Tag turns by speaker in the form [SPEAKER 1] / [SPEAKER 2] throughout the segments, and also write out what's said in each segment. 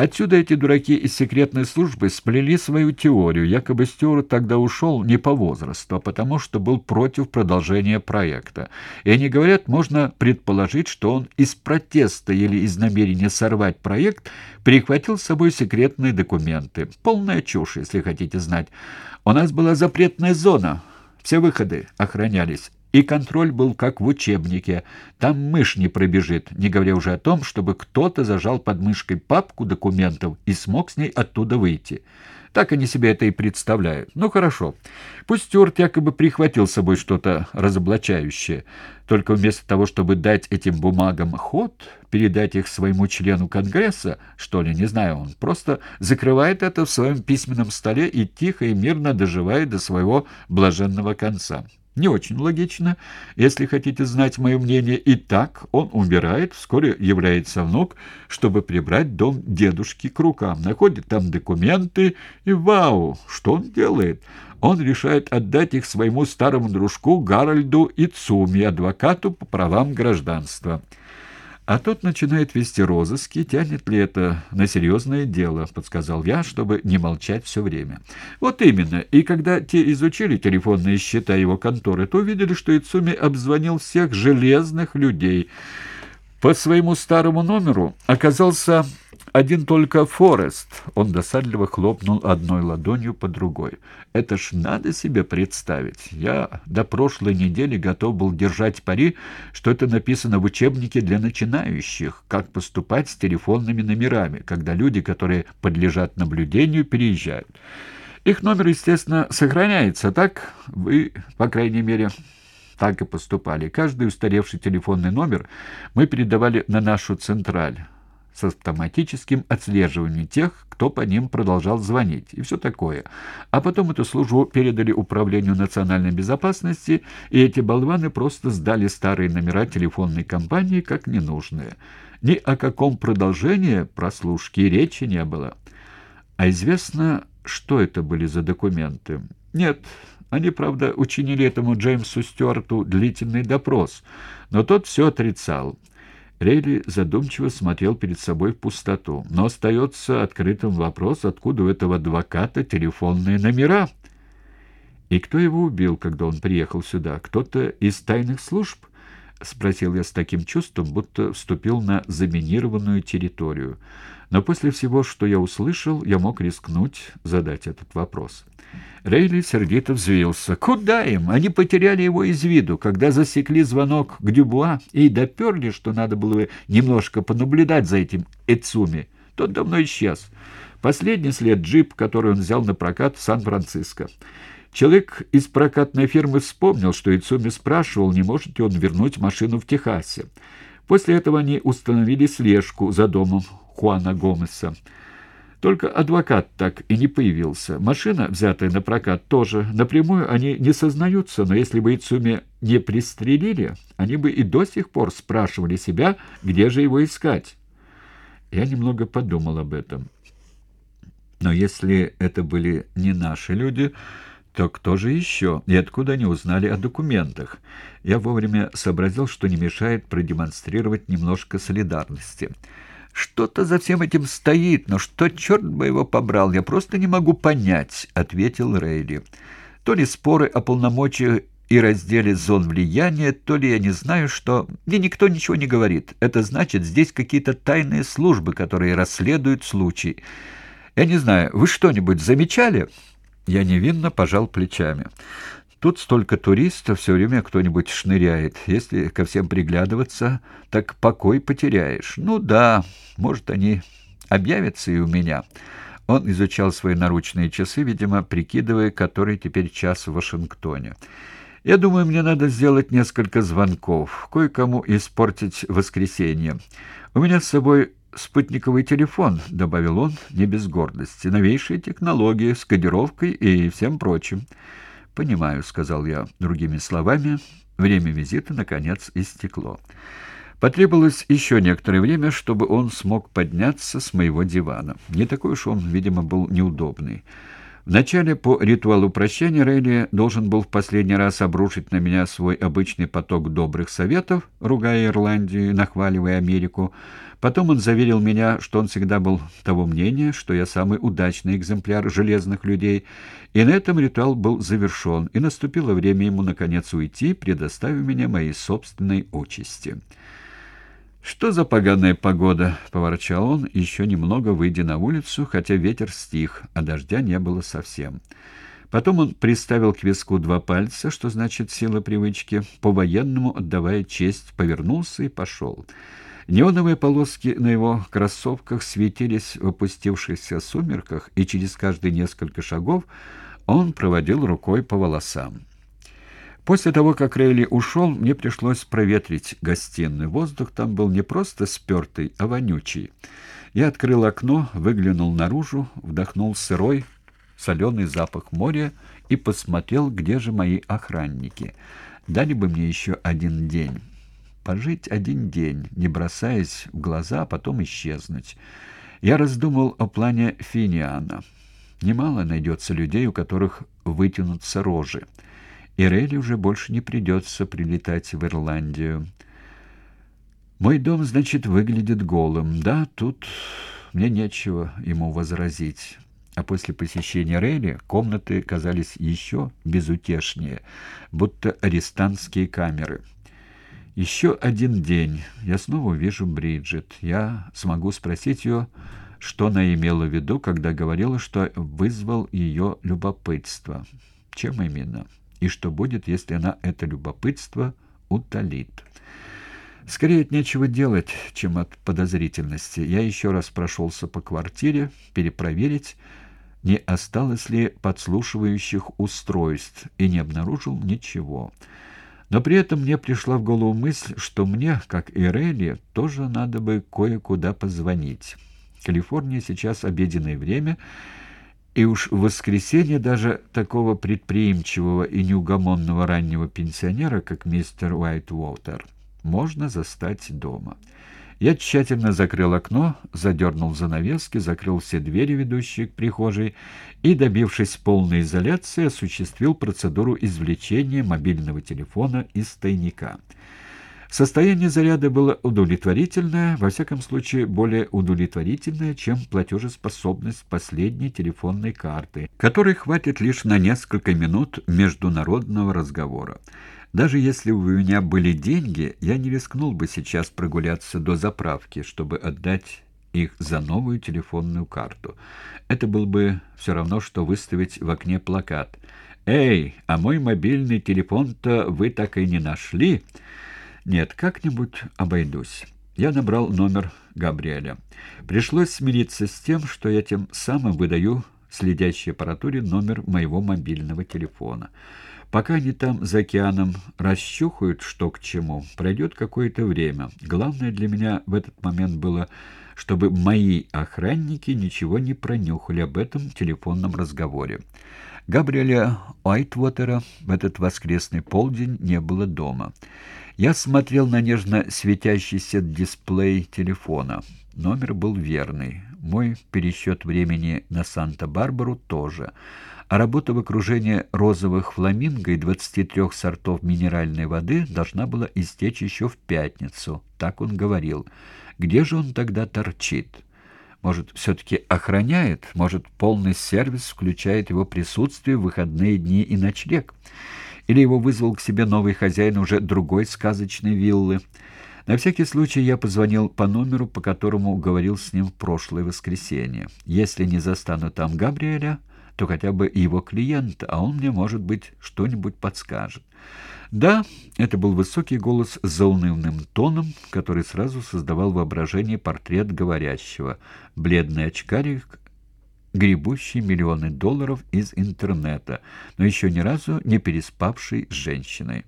[SPEAKER 1] Отсюда эти дураки из секретной службы сплели свою теорию, якобы Стюарт тогда ушел не по возрасту, а потому что был против продолжения проекта. И они говорят, можно предположить, что он из протеста или из намерения сорвать проект прихватил с собой секретные документы. Полная чушь, если хотите знать. У нас была запретная зона, все выходы охранялись. И контроль был как в учебнике. Там мышь не пробежит, не говоря уже о том, чтобы кто-то зажал под мышкой папку документов и смог с ней оттуда выйти. Так они себе это и представляют. Ну, хорошо. Пусть Стюарт якобы прихватил с собой что-то разоблачающее. Только вместо того, чтобы дать этим бумагам ход, передать их своему члену Конгресса, что ли, не знаю, он просто закрывает это в своем письменном столе и тихо и мирно доживает до своего блаженного конца. Не очень логично, если хотите знать мое мнение. И так он умирает, вскоре является внук, чтобы прибрать дом дедушки к рукам. Находит там документы, и вау, что он делает? Он решает отдать их своему старому дружку Гарольду Ицуми, адвокату по правам гражданства. А тот начинает вести розыски. Тянет ли это на серьезное дело, подсказал я, чтобы не молчать все время. Вот именно. И когда те изучили телефонные счета его конторы, то увидели, что Ицуми обзвонил всех железных людей. По своему старому номеру оказался один только Форест. Он досадливо хлопнул одной ладонью по другой. Это ж надо себе представить. Я до прошлой недели готов был держать пари, что это написано в учебнике для начинающих, как поступать с телефонными номерами, когда люди, которые подлежат наблюдению, переезжают. Их номер, естественно, сохраняется, так вы, по крайней мере, так и поступали. Каждый устаревший телефонный номер мы передавали на нашу централь с автоматическим отслеживанием тех, кто по ним продолжал звонить, и все такое. А потом эту службу передали Управлению национальной безопасности, и эти болваны просто сдали старые номера телефонной компании как ненужные. Ни о каком продолжении прослушки речи не было. А известно, что это были за документы? Нет, они, правда, учинили этому Джеймсу Стюарту длительный допрос, но тот все отрицал. Рейли задумчиво смотрел перед собой в пустоту. Но остается открытым вопрос, откуда у этого адвоката телефонные номера. И кто его убил, когда он приехал сюда? Кто-то из тайных служб? — спросил я с таким чувством, будто вступил на заминированную территорию. Но после всего, что я услышал, я мог рискнуть задать этот вопрос. Рейли сердито взвился. «Куда им? Они потеряли его из виду, когда засекли звонок к Дюбуа и доперли, что надо было бы немножко понаблюдать за этим Эцуми. Тот давно исчез. Последний след — джип, который он взял на прокат в Сан-Франциско. Человек из прокатной фирмы вспомнил, что Ицуми спрашивал, не может ли он вернуть машину в Техасе. После этого они установили слежку за домом Хуана Гомеса. Только адвокат так и не появился. Машина, взятая на прокат, тоже. Напрямую они не сознаются, но если бы Ицуми не пристрелили, они бы и до сих пор спрашивали себя, где же его искать. Я немного подумал об этом. Но если это были не наши люди, то кто же еще? И откуда они узнали о документах? Я вовремя сообразил, что не мешает продемонстрировать немножко солидарности. «Что-то за всем этим стоит, но что, черт бы его побрал, я просто не могу понять», — ответил Рейли. «То ли споры о полномочиях и разделе зон влияния, то ли я не знаю, что... Мне никто ничего не говорит. Это значит, здесь какие-то тайные службы, которые расследуют случай. Я не знаю, вы что-нибудь замечали?» Я невинно пожал плечами. Тут столько туристов, все время кто-нибудь шныряет. Если ко всем приглядываться, так покой потеряешь. Ну да, может, они объявятся и у меня. Он изучал свои наручные часы, видимо, прикидывая, который теперь час в Вашингтоне. Я думаю, мне надо сделать несколько звонков, кое-кому испортить воскресенье. У меня с собой спутниковый телефон», — добавил он не без гордости. «Новейшие технологии с кодировкой и всем прочим». «Понимаю», — сказал я другими словами. Время визита, наконец, истекло. Потребовалось еще некоторое время, чтобы он смог подняться с моего дивана. Не такой уж он, видимо, был неудобный. Вначале по ритуалу прощания Рейли должен был в последний раз обрушить на меня свой обычный поток добрых советов, ругая Ирландию и нахваливая Америку. Потом он заверил меня, что он всегда был того мнения, что я самый удачный экземпляр железных людей, и на этом ритуал был завершен, и наступило время ему, наконец, уйти, предоставив меня моей собственной участи. «Что за поганая погода?» — поворчал он, еще немного выйдя на улицу, хотя ветер стих, а дождя не было совсем. Потом он приставил к виску два пальца, что значит сила привычки, по-военному отдавая честь, повернулся и пошел. Неоновые полоски на его кроссовках светились в опустившихся сумерках, и через каждые несколько шагов он проводил рукой по волосам. После того, как Рейли ушел, мне пришлось проветрить гостиную. Воздух там был не просто спертый, а вонючий. Я открыл окно, выглянул наружу, вдохнул сырой, соленый запах моря и посмотрел, где же мои охранники. Дали бы мне еще один день. Пожить один день, не бросаясь в глаза, а потом исчезнуть. Я раздумал о плане Финиана. Немало найдется людей, у которых вытянутся рожи и Релли уже больше не придется прилетать в Ирландию. Мой дом, значит, выглядит голым. Да, тут мне нечего ему возразить. А после посещения Рейли комнаты казались еще безутешнее, будто арестантские камеры. Еще один день. Я снова увижу Бриджит. Я смогу спросить ее, что она имела в виду, когда говорила, что вызвал ее любопытство. Чем именно? И что будет, если она это любопытство утолит. Скорее от нечего делать, чем от подозрительности. Я еще раз прошелся по квартире, перепроверить, не осталось ли подслушивающих устройств, и не обнаружил ничего. Но при этом мне пришла в голову мысль, что мне, как и Релли, тоже надо бы кое-куда позвонить. Калифорния сейчас обеденное время, и уж в воскресенье даже такого предприимчивого и неугомонного раннего пенсионера, как мистер Уайтвотер, можно застать дома. Я тщательно закрыл окно, задернул занавески, закрыл все двери, ведущие к прихожей, и, добившись полной изоляции, осуществил процедуру извлечения мобильного телефона из тайника. Состояние заряда было удовлетворительное, во всяком случае более удовлетворительное, чем платежеспособность последней телефонной карты, которой хватит лишь на несколько минут международного разговора. Даже если у меня были деньги, я не рискнул бы сейчас прогуляться до заправки, чтобы отдать их за новую телефонную карту. Это было бы все равно, что выставить в окне плакат. «Эй, а мой мобильный телефон-то вы так и не нашли?» Нет, как-нибудь обойдусь. Я набрал номер Габриэля. Пришлось смириться с тем, что я тем самым выдаю следящей аппаратуре номер моего мобильного телефона. Пока они там за океаном расчухают, что к чему, пройдет какое-то время. Главное для меня в этот момент было, чтобы мои охранники ничего не пронюхали об этом телефонном разговоре. Габриэля Уайтвотера в этот воскресный полдень не было дома. Я смотрел на нежно светящийся дисплей телефона. Номер был верный. Мой пересчет времени на Санта-Барбару тоже. А работа в окружении розовых фламинго и 23 сортов минеральной воды должна была истечь еще в пятницу. Так он говорил. Где же он тогда торчит? Может, все-таки охраняет? Может, полный сервис включает его присутствие в выходные дни и ночлег? Или его вызвал к себе новый хозяин уже другой сказочной виллы? На всякий случай я позвонил по номеру, по которому говорил с ним в прошлое воскресенье. Если не застану там Габриэля, то хотя бы его клиента, а он мне, может быть, что-нибудь подскажет. Да, это был высокий голос с заунывным тоном, который сразу создавал воображение портрет говорящего. Бледный очкарик, гребущий миллионы долларов из интернета, но еще ни разу не переспавший с женщиной.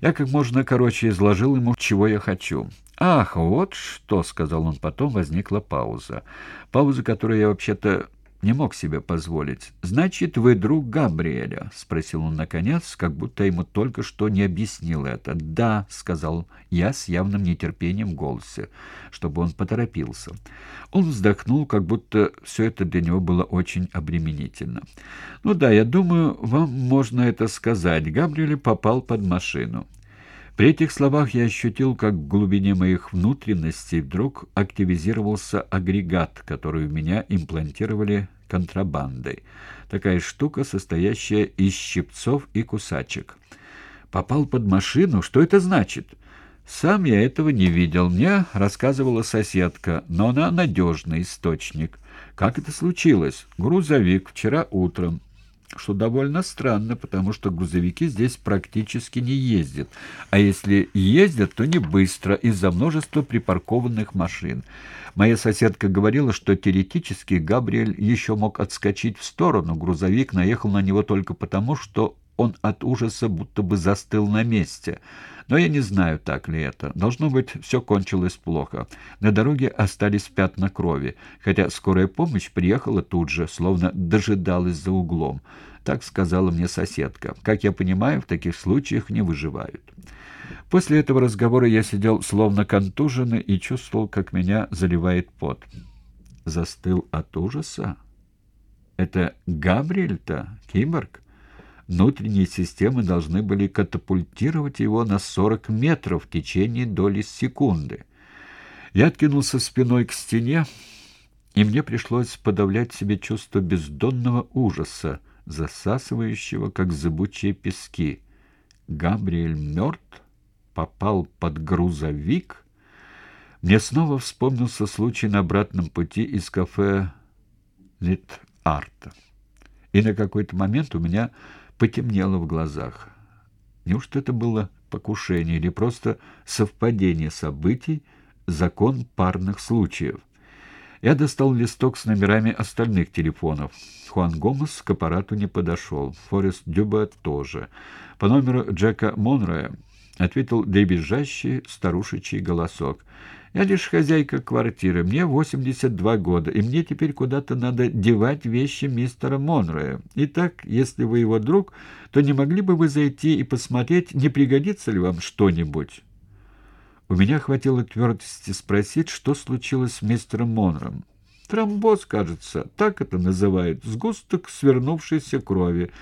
[SPEAKER 1] Я как можно короче изложил ему, чего я хочу. «Ах, вот что!» — сказал он потом, возникла пауза. Пауза, которую я вообще-то не мог себе позволить. «Значит, вы друг Габриэля?» — спросил он наконец, как будто ему только что не объяснил это. «Да», — сказал я с явным нетерпением в голосе, чтобы он поторопился. Он вздохнул, как будто все это для него было очень обременительно. «Ну да, я думаю, вам можно это сказать. Габриэль попал под машину». При этих словах я ощутил, как в глубине моих внутренностей вдруг активизировался агрегат, который в меня имплантировали контрабандой. Такая штука, состоящая из щипцов и кусачек. Попал под машину? Что это значит? Сам я этого не видел. Мне рассказывала соседка, но она надежный источник. Как это случилось? Грузовик вчера утром что довольно странно, потому что грузовики здесь практически не ездят, а если ездят, то не быстро из-за множества припаркованных машин. Моя соседка говорила, что теоретически Габриэль еще мог отскочить в сторону, грузовик наехал на него только потому, что он от ужаса будто бы застыл на месте. Но я не знаю, так ли это. Должно быть, все кончилось плохо. На дороге остались пятна крови, хотя скорая помощь приехала тут же, словно дожидалась за углом. Так сказала мне соседка. Как я понимаю, в таких случаях не выживают. После этого разговора я сидел словно контуженный и чувствовал, как меня заливает пот. Застыл от ужаса? Это Габриэль-то, киборг? Внутренние системы должны были катапультировать его на 40 метров в течение доли секунды. Я откинулся спиной к стене, и мне пришлось подавлять себе чувство бездонного ужаса, засасывающего, как зыбучие пески. Габриэль мертв? Попал под грузовик? Мне снова вспомнился случай на обратном пути из кафе «Лит-Арта». И на какой-то момент у меня потемнело в глазах. Неужто это было покушение или просто совпадение событий, закон парных случаев? Я достал листок с номерами остальных телефонов. Хуан Гомес к аппарату не подошел. Форест Дюба тоже. По номеру Джека Монроя ответил дребезжащий старушечий голосок. Я лишь хозяйка квартиры, мне 82 года, и мне теперь куда-то надо девать вещи мистера Монроя. Итак, если вы его друг, то не могли бы вы зайти и посмотреть, не пригодится ли вам что-нибудь?» У меня хватило твердости спросить, что случилось с мистером Монром. «Тромбоз, кажется, так это называют, сгусток свернувшейся крови».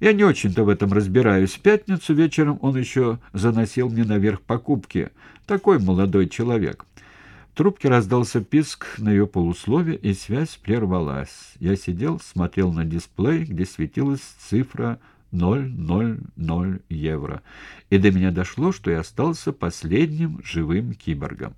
[SPEAKER 1] Я не очень-то в этом разбираюсь. В пятницу вечером он еще заносил мне наверх покупки. Такой молодой человек. В трубке раздался писк на ее полуслове, и связь прервалась. Я сидел, смотрел на дисплей, где светилась цифра 000 евро. И до меня дошло, что я остался последним живым киборгом.